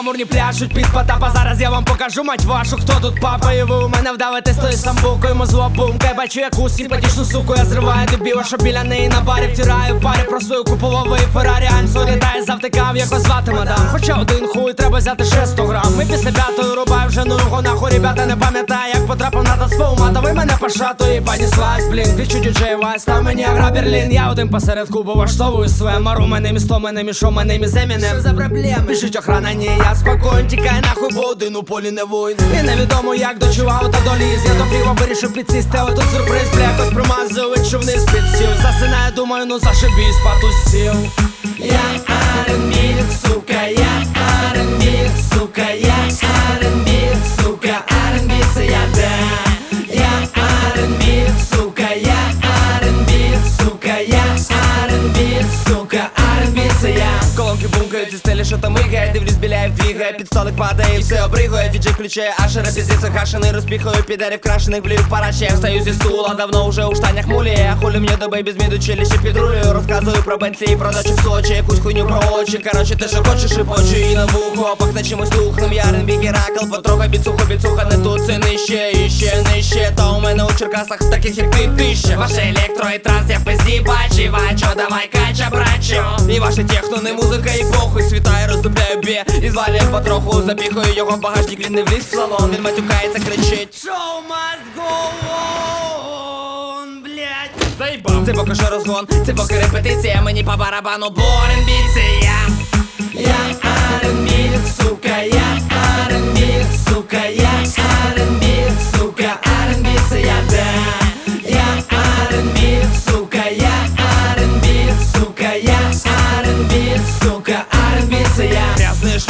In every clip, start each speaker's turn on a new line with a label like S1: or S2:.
S1: гламурні пляшуть під потапа. Зараз я вам покажу мать вашу, хто тут папа. І ви у мене вдавите стої самбукою зло бумка Я бачу яку симпатичну суку Я зриваю дебіла, що біля неї на барі Втираю парі про свою куполовий Феррарі. Ансу літає завтикав, як вас звати мадам. Хоча один хуй треба взяти ще 100 грам. Ми після п'ятої рубаю вже ну його нахуй Ребята не пам'ятаю, як потрапив на танцпол Мата. Ви мене пошату і понеслась, блін. Кричу діджей Вайс, став мені агра Берлін. Я один посеред клубу влаштовую своє. Мару мене місто, мене мішо, мене міс Емінем Що за проблеми? Пишуть охрана, ні, я спокоєн Тікай нахуй, бо один у полі не воїн І невідомо як до чувау та доліз. Я до пива вирішив підсісти, але тут сюрприз якось промазав, відчу вниз підсів Засинаю, думаю, ну зашибісь, потусів Я R&B, сука, я R&B, сука, я R&B, сука, R&B це я де? Я R&B, сука, я R&B, сука, я R&B, сука, R&B це я.
S2: Колонки бумкають зі стелі, що там біляє двігає, під столик падає і все обригує. Діджей включає ашера, піздець хашений Розпіхаю підерів крашених, блюю в парачі Я встаю зі стула, давно уже у штанях муліє Хулі мені до бейбі зміду челіші підрулюю. Розказую про Бентлі, про дачу в Сочі. Якусь хуйню про очі, короче, те, що хочеш і почу І на вухо, пахне чимось тухнем. Я R&B Геракл, потрохай біцуху, біцуха не тут Це нижче, і ще нижче. У Черкасах таких як ти тисяча Ваше електро і транс, я пизді Бачу, давай кача, брачу І ваше техно, не музика і похуй Світає, роздупляю бє. І звалює потроху Запіхаю його в багажник, він не вліз в салон. Він матюкається, кричить.
S1: Show must go on, блядь?
S2: Заїбав. Це поки що розгон, це поки репетиція. Мені по барабану, R&B це я
S1: R&B, сука, я R&B, сука, я R&B,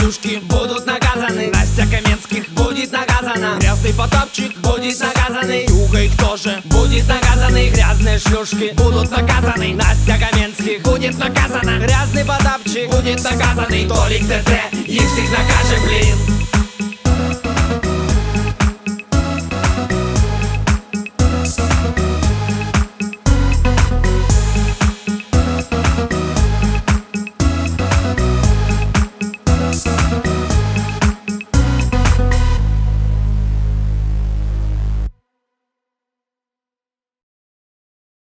S2: шлюшки
S1: Будут наказаны
S2: Настя Каменских
S1: Будет наказана
S2: Грязный потапчик
S1: Будет наказанный
S2: Югой кто же?
S1: Будет наказаны грязные шлюшки Будут наказаны Настя Каменских Будет наказана Грязный подапчик Будет наказанный Толик ТТ Их всех накажет, блин